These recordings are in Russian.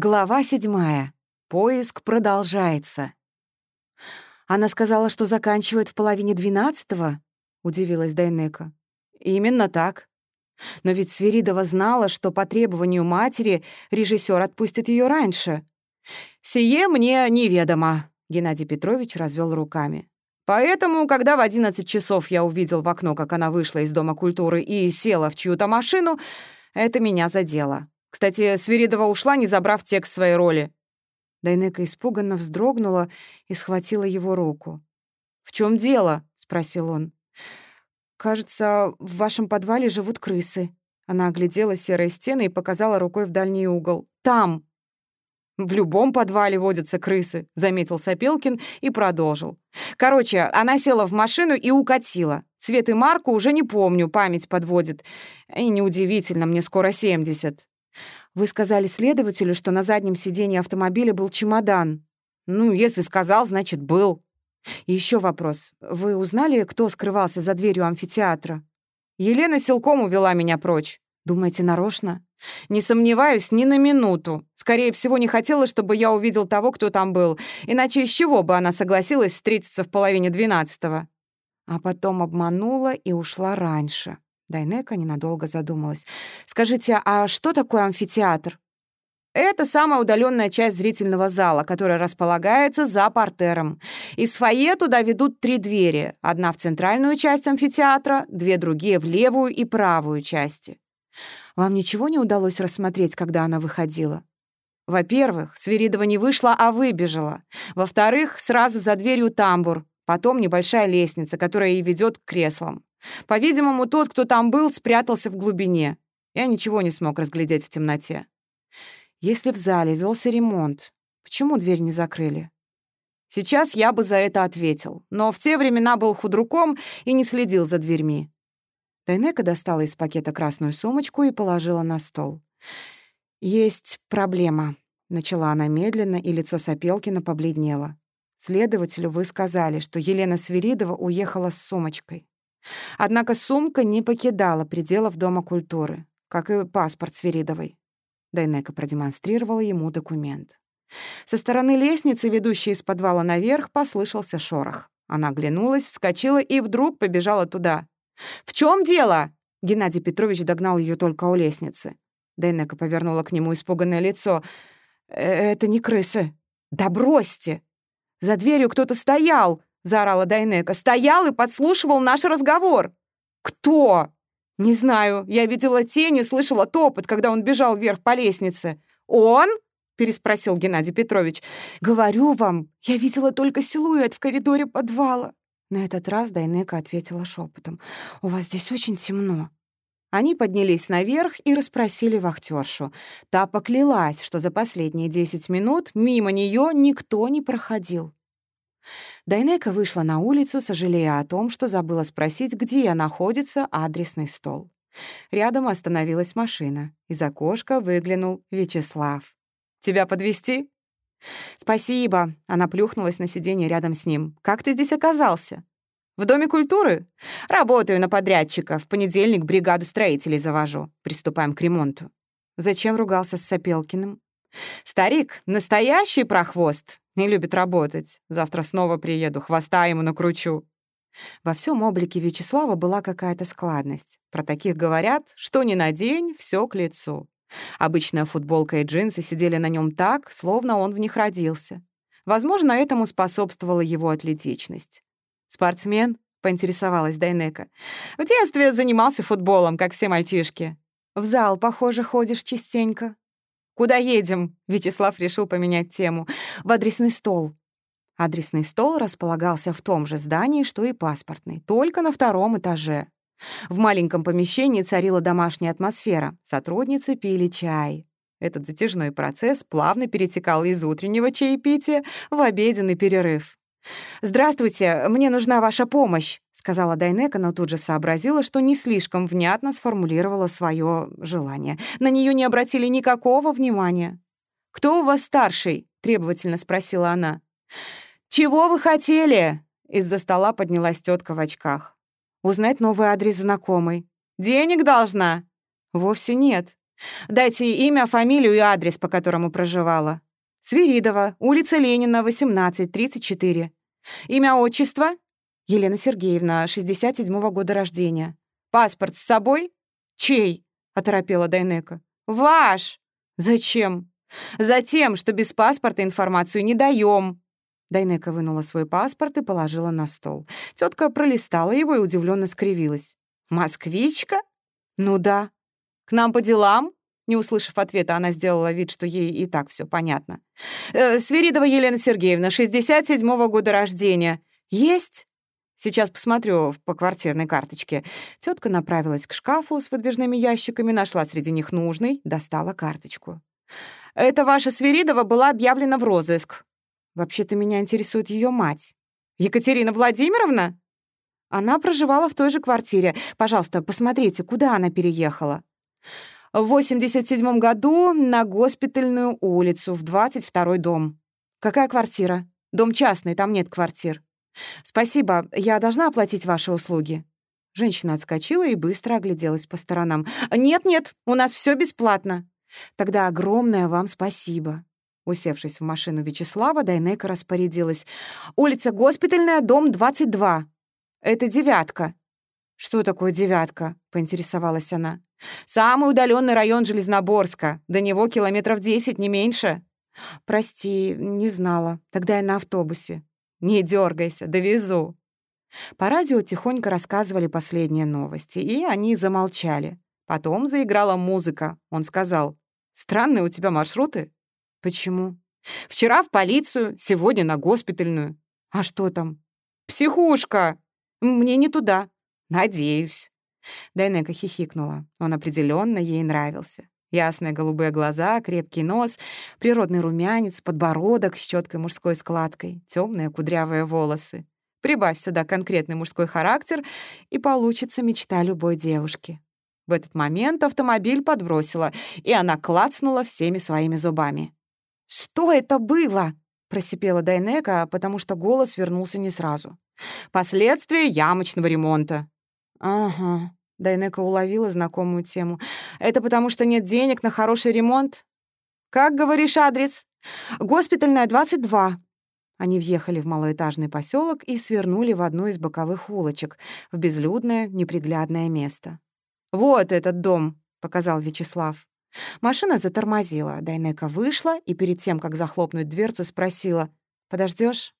Глава седьмая. Поиск продолжается. Она сказала, что заканчивает в половине двенадцатого? Удивилась Дайнека. Именно так. Но ведь Свиридова знала, что по требованию матери режиссер отпустит ее раньше. «Сие мне неведомо», — Геннадий Петрович развел руками. «Поэтому, когда в одиннадцать часов я увидел в окно, как она вышла из Дома культуры и села в чью-то машину, это меня задело. Кстати, Свиридова ушла, не забрав текст своей роли». Дайнека испуганно вздрогнула и схватила его руку. «В чем дело?» — спросил он. «Кажется, в вашем подвале живут крысы». Она оглядела серые стены и показала рукой в дальний угол. «Там!» «В любом подвале водятся крысы», — заметил Сапелкин и продолжил. «Короче, она села в машину и укатила. Цвет и марку уже не помню, память подводит. И неудивительно, мне скоро семьдесят. Вы сказали следователю, что на заднем сиденье автомобиля был чемодан. Ну, если сказал, значит, был. И еще вопрос. Вы узнали, кто скрывался за дверью амфитеатра? Елена силком увела меня прочь. Думаете, нарочно? Не сомневаюсь ни на минуту. Скорее всего, не хотела, чтобы я увидел того, кто там был. Иначе из чего бы она согласилась встретиться в половине двенадцатого? А потом обманула и ушла раньше. Дайнека ненадолго задумалась. «Скажите, а что такое амфитеатр?» Это самая удаленная часть зрительного зала, которая располагается за портером. Из фойе туда ведут три двери. Одна в центральную часть амфитеатра, две другие в левую и правую части. Вам ничего не удалось рассмотреть, когда она выходила? Во-первых, Свиридова не вышла, а выбежала. Во-вторых, сразу за дверью тамбур, потом небольшая лестница, которая и ведет к креслам. По-видимому, тот, кто там был, спрятался в глубине. Я ничего не смог разглядеть в темноте. Если в зале велся ремонт, почему дверь не закрыли? Сейчас я бы за это ответил, но в те времена был худруком и не следил за дверьми. Тайнека достала из пакета красную сумочку и положила на стол. «Есть проблема», — начала она медленно, и лицо Сапелкина побледнело. «Следователю вы сказали, что Елена Свиридова уехала с сумочкой. Однако сумка не покидала пределов Дома культуры, как и паспорт Свиридовой. Дайнека продемонстрировала ему документ. Со стороны лестницы, ведущей из подвала наверх, послышался шорох. Она оглянулась, вскочила и вдруг побежала туда. «В чем дело?» Геннадий Петрович догнал ее только у лестницы. Дайнека повернула к нему испуганное лицо. «Э, «Это не крысы». «Да бросьте!» «За дверью кто-то стоял!» — заорала Дайнека. «Стоял и подслушивал наш разговор!» «Кто?» «Не знаю. Я видела тени, слышала топот, когда он бежал вверх по лестнице». «Он?» — переспросил Геннадий Петрович. «Говорю вам, я видела только силуэт в коридоре подвала». На этот раз Дайнека ответила шепотом. «У вас здесь очень темно». Они поднялись наверх и расспросили вахтершу. Та поклялась, что за последние десять минут мимо нее никто не проходил. Дайнека вышла на улицу, сожалея о том, что забыла спросить, где находится адресный стол. Рядом остановилась машина. Из окошка выглянул Вячеслав. «Тебя подвести? «Спасибо», — она плюхнулась на сиденье рядом с ним. «Как ты здесь оказался?» «В Доме культуры? Работаю на подрядчика. В понедельник бригаду строителей завожу. Приступаем к ремонту». Зачем ругался с Сапелкиным? «Старик, настоящий прохвост. Не любит работать. Завтра снова приеду, хвоста ему накручу». Во всем облике Вячеслава была какая-то складность. Про таких говорят, что ни на день, все к лицу. Обычная футболка и джинсы сидели на нем так, словно он в них родился. Возможно, этому способствовала его атлетичность. «Спортсмен?» — поинтересовалась Дайнека. «В детстве занимался футболом, как все мальчишки. В зал, похоже, ходишь частенько». «Куда едем?» — Вячеслав решил поменять тему. «В адресный стол». Адресный стол располагался в том же здании, что и паспортный, только на втором этаже. В маленьком помещении царила домашняя атмосфера. Сотрудницы пили чай. Этот затяжной процесс плавно перетекал из утреннего чаепития в обеденный перерыв. «Здравствуйте, мне нужна ваша помощь», — сказала Дайнека, но тут же сообразила, что не слишком внятно сформулировала свое желание. На нее не обратили никакого внимания. «Кто у вас старший?» — требовательно спросила она. «Чего вы хотели?» — из-за стола поднялась тетка в очках. «Узнать новый адрес знакомой». «Денег должна?» «Вовсе нет. Дайте имя, фамилию и адрес, по которому проживала. Свиридова, улица Ленина, 18, 34. Имя, отчество? Елена Сергеевна, 67-го года рождения. Паспорт с собой? Чей? оторопела Дайнека. Ваш. Зачем? Затем, что без паспорта информацию не даем. Дайнека вынула свой паспорт и положила на стол. Тетка пролистала его и удивленно скривилась. «Москвичка? Ну да. К нам по делам?» Не услышав ответа, она сделала вид, что ей и так все понятно. «Э, «Свиридова Елена Сергеевна, 67-го года рождения. Есть?» Сейчас посмотрю по квартирной карточке. Тетка направилась к шкафу с выдвижными ящиками, нашла среди них нужный, достала карточку. «Это ваша Свиридова была объявлена в розыск. Вообще-то меня интересует ее мать. Екатерина Владимировна?» Она проживала в той же квартире. Пожалуйста, посмотрите, куда она переехала. В 87 году на Госпитальную улицу, в 22 дом. Какая квартира? Дом частный, там нет квартир. Спасибо, я должна оплатить ваши услуги. Женщина отскочила и быстро огляделась по сторонам. «Нет-нет, у нас все бесплатно». «Тогда огромное вам спасибо». Усевшись в машину Вячеслава, Дайнека распорядилась. «Улица Госпитальная, дом 22. Это девятка». «Что такое девятка?» — поинтересовалась она. Самый удаленный район Железноборска. До него километров десять, не меньше. Прости, не знала. Тогда я на автобусе. Не дергайся, довезу. По радио тихонько рассказывали последние новости, и они замолчали. Потом заиграла музыка. Он сказал, «Странные у тебя маршруты». «Почему?» «Вчера в полицию, сегодня на госпитальную». «А что там?» «Психушка». «Мне не туда». «Надеюсь». Дайнека хихикнула. Он определенно ей нравился. Ясные голубые глаза, крепкий нос, природный румянец, подбородок с четкой мужской складкой, темные кудрявые волосы. Прибавь сюда конкретный мужской характер, и получится мечта любой девушки. В этот момент автомобиль подбросила, и она клацнула всеми своими зубами. «Что это было?» — просипела Дайнека, потому что голос вернулся не сразу. «Последствия ямочного ремонта». «Ага», Дайнека уловила знакомую тему. «Это потому, что нет денег на хороший ремонт?» «Как говоришь адрес?» «Госпитальная, 22». Они въехали в малоэтажный поселок и свернули в одну из боковых улочек, в безлюдное, неприглядное место. «Вот этот дом», — показал Вячеслав. Машина затормозила, Дайнека вышла и перед тем, как захлопнуть дверцу, спросила, «Подождёшь?»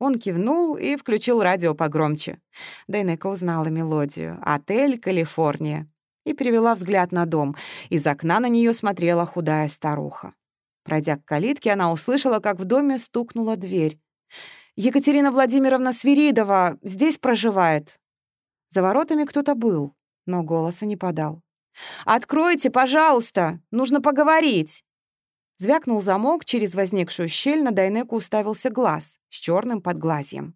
Он кивнул и включил радио погромче. Дайнека узнала мелодию «Отель Калифорния» и перевела взгляд на дом. Из окна на нее смотрела худая старуха. Пройдя к калитке, она услышала, как в доме стукнула дверь. «Екатерина Владимировна Свиридова здесь проживает». За воротами кто-то был, но голоса не подал. «Откройте, пожалуйста! Нужно поговорить!» Звякнул замок, через возникшую щель на Дайнеку уставился глаз с черным подглазьем.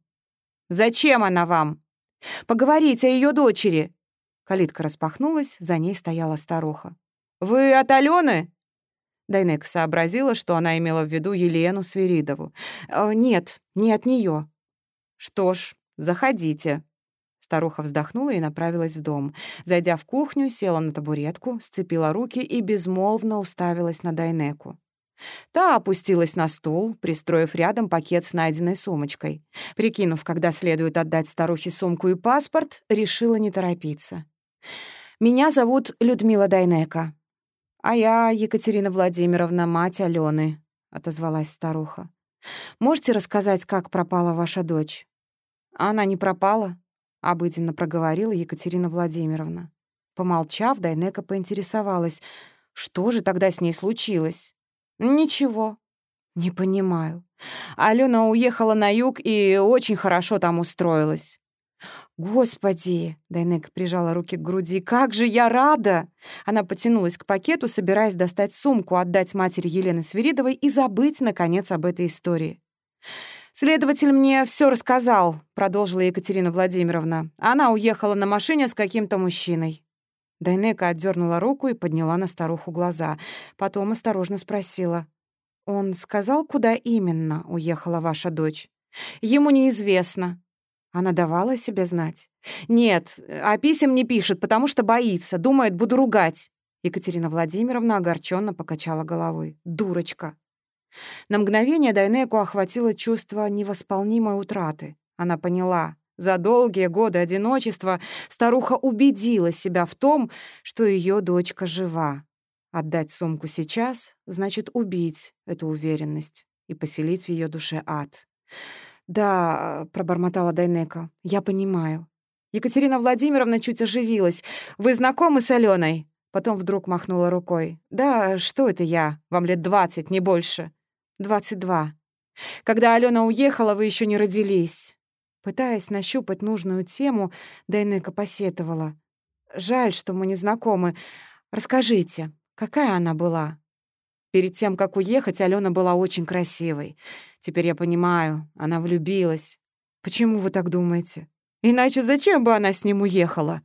«Зачем она вам?» «Поговорить о ее дочери!» Калитка распахнулась, за ней стояла старуха. «Вы от Алены?» Дайнека сообразила, что она имела в виду Елену Свиридову. «Э, «Нет, не от нее. «Что ж, заходите». Старуха вздохнула и направилась в дом. Зайдя в кухню, села на табуретку, сцепила руки и безмолвно уставилась на Дайнеку. Та опустилась на стул, пристроив рядом пакет с найденной сумочкой. Прикинув, когда следует отдать старухе сумку и паспорт, решила не торопиться. «Меня зовут Людмила Дайнека». «А я Екатерина Владимировна, мать Алены», — отозвалась старуха. «Можете рассказать, как пропала ваша дочь?» «Она не пропала», — обыденно проговорила Екатерина Владимировна. Помолчав, Дайнека поинтересовалась, что же тогда с ней случилось. «Ничего». «Не понимаю. Алена уехала на юг и очень хорошо там устроилась». «Господи!» — Дайнека прижала руки к груди. «Как же я рада!» Она потянулась к пакету, собираясь достать сумку, отдать матери Елены Свиридовой и забыть, наконец, об этой истории. «Следователь мне все рассказал», — продолжила Екатерина Владимировна. «Она уехала на машине с каким-то мужчиной». Дайнека отдернула руку и подняла на старуху глаза. Потом осторожно спросила. «Он сказал, куда именно уехала ваша дочь?» «Ему неизвестно». Она давала себе знать? «Нет, а писем не пишет, потому что боится, думает, буду ругать». Екатерина Владимировна огорченно покачала головой. «Дурочка!» На мгновение Дайнеку охватило чувство невосполнимой утраты. Она поняла, за долгие годы одиночества старуха убедила себя в том, что ее дочка жива. Отдать сумку сейчас значит убить эту уверенность и поселить в ее душе ад. «Да», — пробормотала Дайнека, — «я понимаю». Екатерина Владимировна чуть оживилась. «Вы знакомы с Аленой?» Потом вдруг махнула рукой. «Да, что это я? Вам лет двадцать, не больше». «Двадцать два. Когда Алена уехала, вы еще не родились». Пытаясь нащупать нужную тему, Дайнека посетовала. «Жаль, что мы не знакомы. Расскажите, какая она была?» Перед тем, как уехать, Алена была очень красивой. Теперь я понимаю, она влюбилась. Почему вы так думаете? Иначе зачем бы она с ним уехала?